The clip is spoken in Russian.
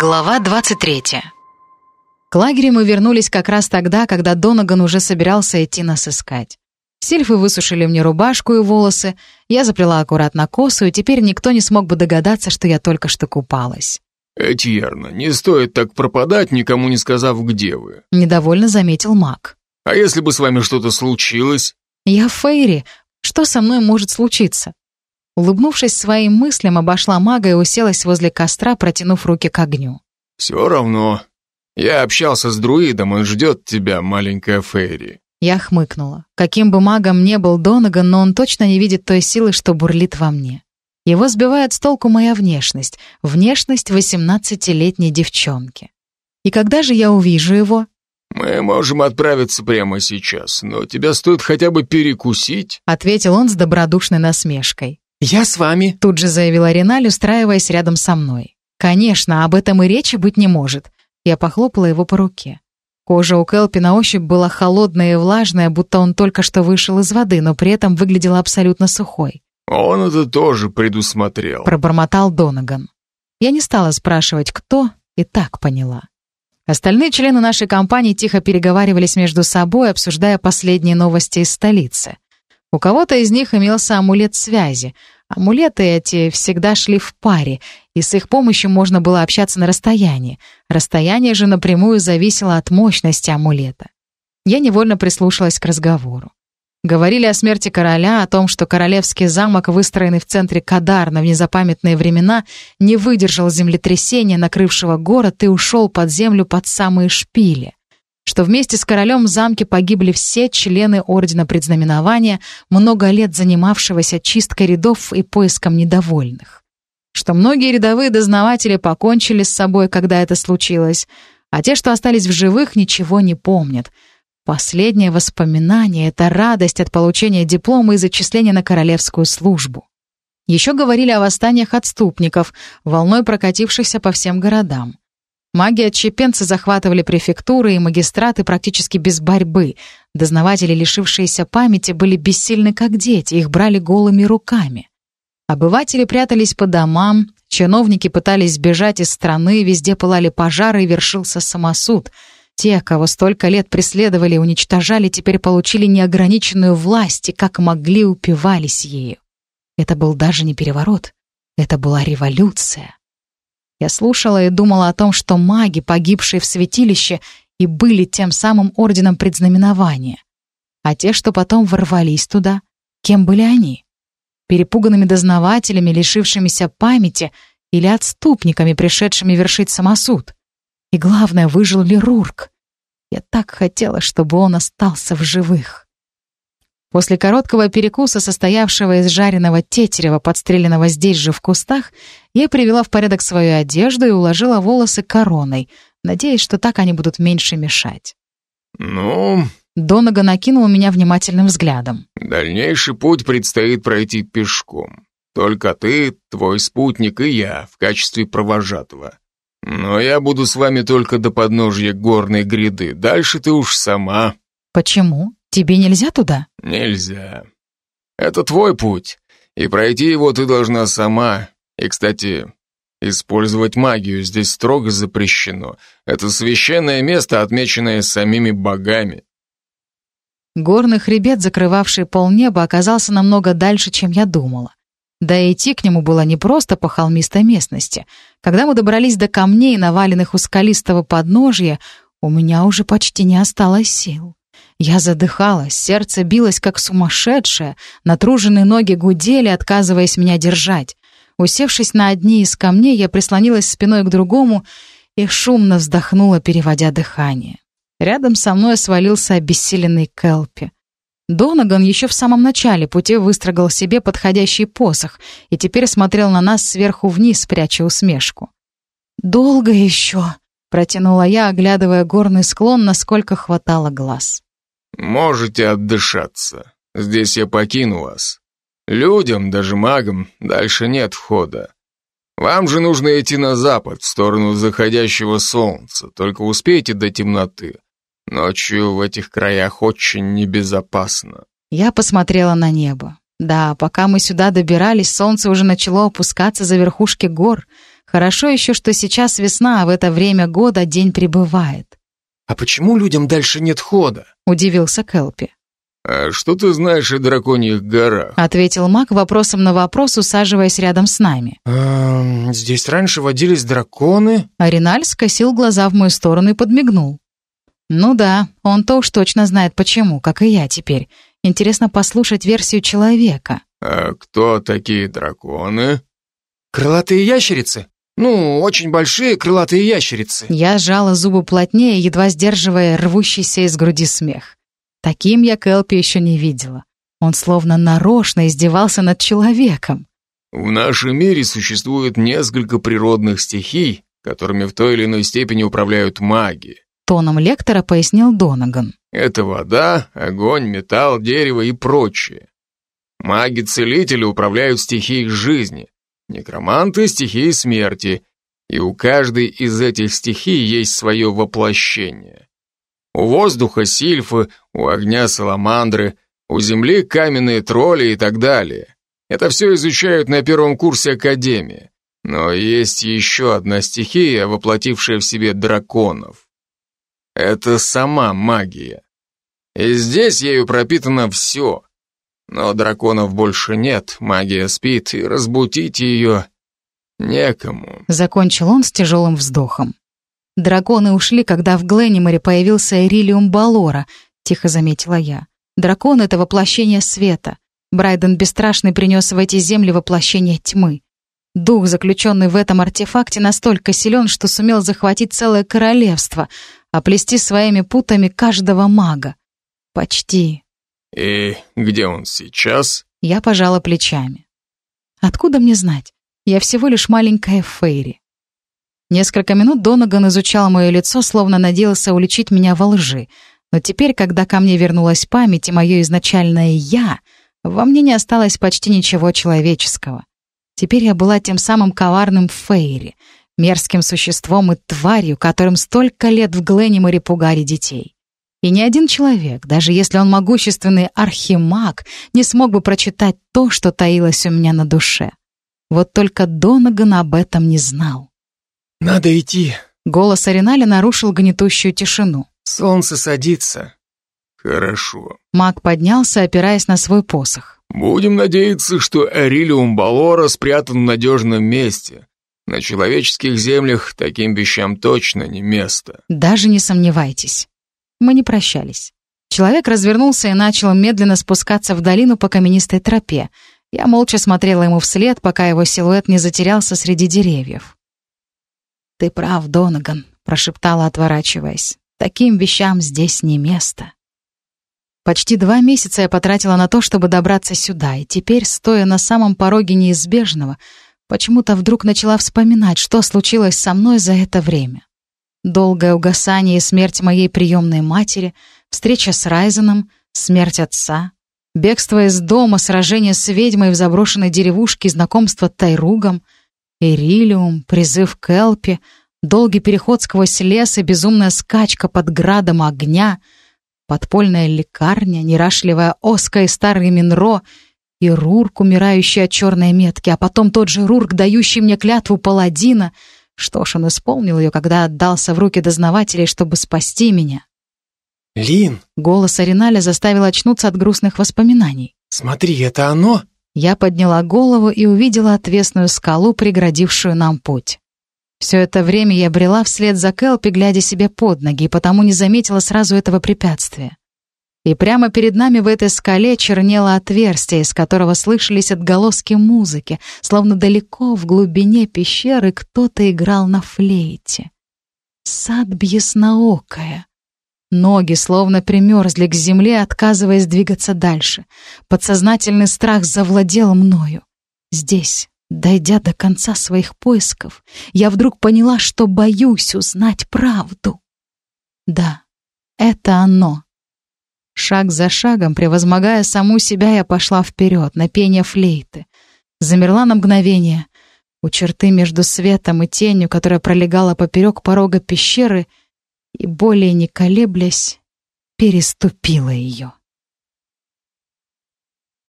Глава 23. К лагерю мы вернулись как раз тогда, когда Донаган уже собирался идти нас искать. Сильфы высушили мне рубашку и волосы, я заплела аккуратно косу, и теперь никто не смог бы догадаться, что я только что купалась. «Этьерна, не стоит так пропадать, никому не сказав, где вы». Недовольно заметил маг. «А если бы с вами что-то случилось?» «Я Фейри. Что со мной может случиться?» Улыбнувшись своим мыслям, обошла мага и уселась возле костра, протянув руки к огню. «Все равно. Я общался с друидом, он ждет тебя, маленькая Фейри». Я хмыкнула. Каким бы магом не был Донаган, но он точно не видит той силы, что бурлит во мне. Его сбивает с толку моя внешность. Внешность восемнадцатилетней девчонки. И когда же я увижу его? «Мы можем отправиться прямо сейчас, но тебя стоит хотя бы перекусить», ответил он с добродушной насмешкой. «Я с вами», — тут же заявила Риналь, устраиваясь рядом со мной. «Конечно, об этом и речи быть не может». Я похлопала его по руке. Кожа у Келпи на ощупь была холодная и влажная, будто он только что вышел из воды, но при этом выглядела абсолютно сухой. «Он это тоже предусмотрел», — пробормотал Донаган. Я не стала спрашивать, кто, и так поняла. Остальные члены нашей компании тихо переговаривались между собой, обсуждая последние новости из столицы. У кого-то из них имелся амулет связи. Амулеты эти всегда шли в паре, и с их помощью можно было общаться на расстоянии. Расстояние же напрямую зависело от мощности амулета. Я невольно прислушалась к разговору. Говорили о смерти короля, о том, что королевский замок, выстроенный в центре Кадарна в незапамятные времена, не выдержал землетрясения, накрывшего город, и ушел под землю под самые шпили что вместе с королем в замке погибли все члены Ордена Предзнаменования, много лет занимавшегося чисткой рядов и поиском недовольных. Что многие рядовые дознаватели покончили с собой, когда это случилось, а те, что остались в живых, ничего не помнят. Последнее воспоминание — это радость от получения диплома и зачисления на королевскую службу. Еще говорили о восстаниях отступников, волной прокатившихся по всем городам. Маги-отщепенцы захватывали префектуры и магистраты практически без борьбы. Дознаватели, лишившиеся памяти, были бессильны как дети, их брали голыми руками. Обыватели прятались по домам, чиновники пытались сбежать из страны, везде пылали пожары и вершился самосуд. Те, кого столько лет преследовали и уничтожали, теперь получили неограниченную власть и как могли упивались ею. Это был даже не переворот, это была революция. Я слушала и думала о том, что маги, погибшие в святилище, и были тем самым орденом предзнаменования. А те, что потом ворвались туда, кем были они? Перепуганными дознавателями, лишившимися памяти, или отступниками, пришедшими вершить самосуд? И главное, выжил ли Рурк? Я так хотела, чтобы он остался в живых. После короткого перекуса, состоявшего из жареного тетерева, подстреленного здесь же в кустах, я привела в порядок свою одежду и уложила волосы короной, надеясь, что так они будут меньше мешать. «Ну...» Донага накинул меня внимательным взглядом. «Дальнейший путь предстоит пройти пешком. Только ты, твой спутник и я в качестве провожатого. Но я буду с вами только до подножья горной гряды. Дальше ты уж сама». «Почему?» Тебе нельзя туда? Нельзя. Это твой путь, и пройти его ты должна сама. И, кстати, использовать магию здесь строго запрещено. Это священное место, отмеченное самими богами. Горный хребет, закрывавший полнеба, оказался намного дальше, чем я думала. Да и идти к нему было не просто по холмистой местности. Когда мы добрались до камней, наваленных у скалистого подножья, у меня уже почти не осталось сил. Я задыхалась, сердце билось как сумасшедшее, натруженные ноги гудели, отказываясь меня держать. Усевшись на одни из камней, я прислонилась спиной к другому и шумно вздохнула, переводя дыхание. Рядом со мной свалился обессиленный Келпи. Донаган еще в самом начале пути выстрогал себе подходящий посох и теперь смотрел на нас сверху вниз, пряча усмешку. «Долго еще?» — протянула я, оглядывая горный склон, насколько хватало глаз. Можете отдышаться. Здесь я покину вас. Людям, даже магам, дальше нет хода. Вам же нужно идти на запад, в сторону заходящего солнца. Только успейте до темноты. Ночью в этих краях очень небезопасно. Я посмотрела на небо. Да, пока мы сюда добирались, солнце уже начало опускаться за верхушки гор. Хорошо еще, что сейчас весна, а в это время года день прибывает. «А почему людям дальше нет хода?» — удивился Келпи. «А что ты знаешь о драконьих горах?» — ответил маг вопросом на вопрос, усаживаясь рядом с нами. «Эм, здесь раньше водились драконы?» Ариналь скосил глаза в мою сторону и подмигнул. «Ну да, он-то уж точно знает почему, как и я теперь. Интересно послушать версию человека». «А кто такие драконы?» «Крылатые ящерицы. Ну, очень большие крылатые ящерицы». Я сжала зубы плотнее, едва сдерживая рвущийся из груди смех. Таким я Кэлпи еще не видела. Он словно нарочно издевался над человеком. В нашем мире существует несколько природных стихий, которыми в той или иной степени управляют маги. Тоном лектора пояснил Донаган. Это вода, огонь, металл, дерево и прочее. Маги-целители управляют стихией жизни, некроманты — стихией смерти, и у каждой из этих стихий есть свое воплощение. У воздуха сильфы, у огня саламандры, у земли каменные тролли и так далее. Это все изучают на первом курсе Академии. Но есть еще одна стихия, воплотившая в себе драконов. Это сама магия. И здесь ею пропитано все. Но драконов больше нет, магия спит, и разбудить ее некому. Закончил он с тяжелым вздохом. Драконы ушли, когда в Гленниморе появился Эрилиум Балора, тихо заметила я. Дракон — это воплощение света. Брайден Бесстрашный принес в эти земли воплощение тьмы. Дух, заключенный в этом артефакте, настолько силен, что сумел захватить целое королевство, оплести своими путами каждого мага. Почти. «И где он сейчас?» Я пожала плечами. «Откуда мне знать? Я всего лишь маленькая Фейри». Несколько минут Донаган изучал мое лицо, словно надеялся уличить меня во лжи. Но теперь, когда ко мне вернулась память и мое изначальное «я», во мне не осталось почти ничего человеческого. Теперь я была тем самым коварным Фейри, мерзким существом и тварью, которым столько лет в Гленниморе пугали детей. И ни один человек, даже если он могущественный архимаг, не смог бы прочитать то, что таилось у меня на душе. Вот только Донаган об этом не знал. «Надо идти». Голос Ариналя нарушил гнетущую тишину. «Солнце садится». «Хорошо». Маг поднялся, опираясь на свой посох. «Будем надеяться, что Эрилиум Балора спрятан в надежном месте. На человеческих землях таким вещам точно не место». «Даже не сомневайтесь». Мы не прощались. Человек развернулся и начал медленно спускаться в долину по каменистой тропе. Я молча смотрела ему вслед, пока его силуэт не затерялся среди деревьев. «Ты прав, Донаган», — прошептала, отворачиваясь. «Таким вещам здесь не место». Почти два месяца я потратила на то, чтобы добраться сюда, и теперь, стоя на самом пороге неизбежного, почему-то вдруг начала вспоминать, что случилось со мной за это время. Долгое угасание и смерть моей приемной матери, встреча с Райзеном, смерть отца, бегство из дома, сражение с ведьмой в заброшенной деревушке, знакомство с Тайругом, Ирилиум, призыв к Элпи, долгий переход сквозь лес и безумная скачка под градом огня, подпольная лекарня, нерашливая Оска и старый Минро и Рурк, умирающий от черной метки, а потом тот же Рурк, дающий мне клятву паладина — что ж, он исполнил ее, когда отдался в руки дознавателей, чтобы спасти меня. «Лин!» Голос Ариналя заставил очнуться от грустных воспоминаний. «Смотри, это оно?» Я подняла голову и увидела отвесную скалу, преградившую нам путь. Все это время я брела вслед за Келпи, глядя себе под ноги, и потому не заметила сразу этого препятствия. И прямо перед нами в этой скале чернело отверстие, из которого слышались отголоски музыки, словно далеко в глубине пещеры кто-то играл на флейте. Сад бьесноокая. Ноги словно примерзли к земле, отказываясь двигаться дальше. Подсознательный страх завладел мною. Здесь, дойдя до конца своих поисков, я вдруг поняла, что боюсь узнать правду. Да, это оно Шаг за шагом, превозмогая саму себя, я пошла вперед, на пение флейты. Замерла на мгновение. У черты между светом и тенью, которая пролегала поперек порога пещеры, и более не колеблясь, переступила ее.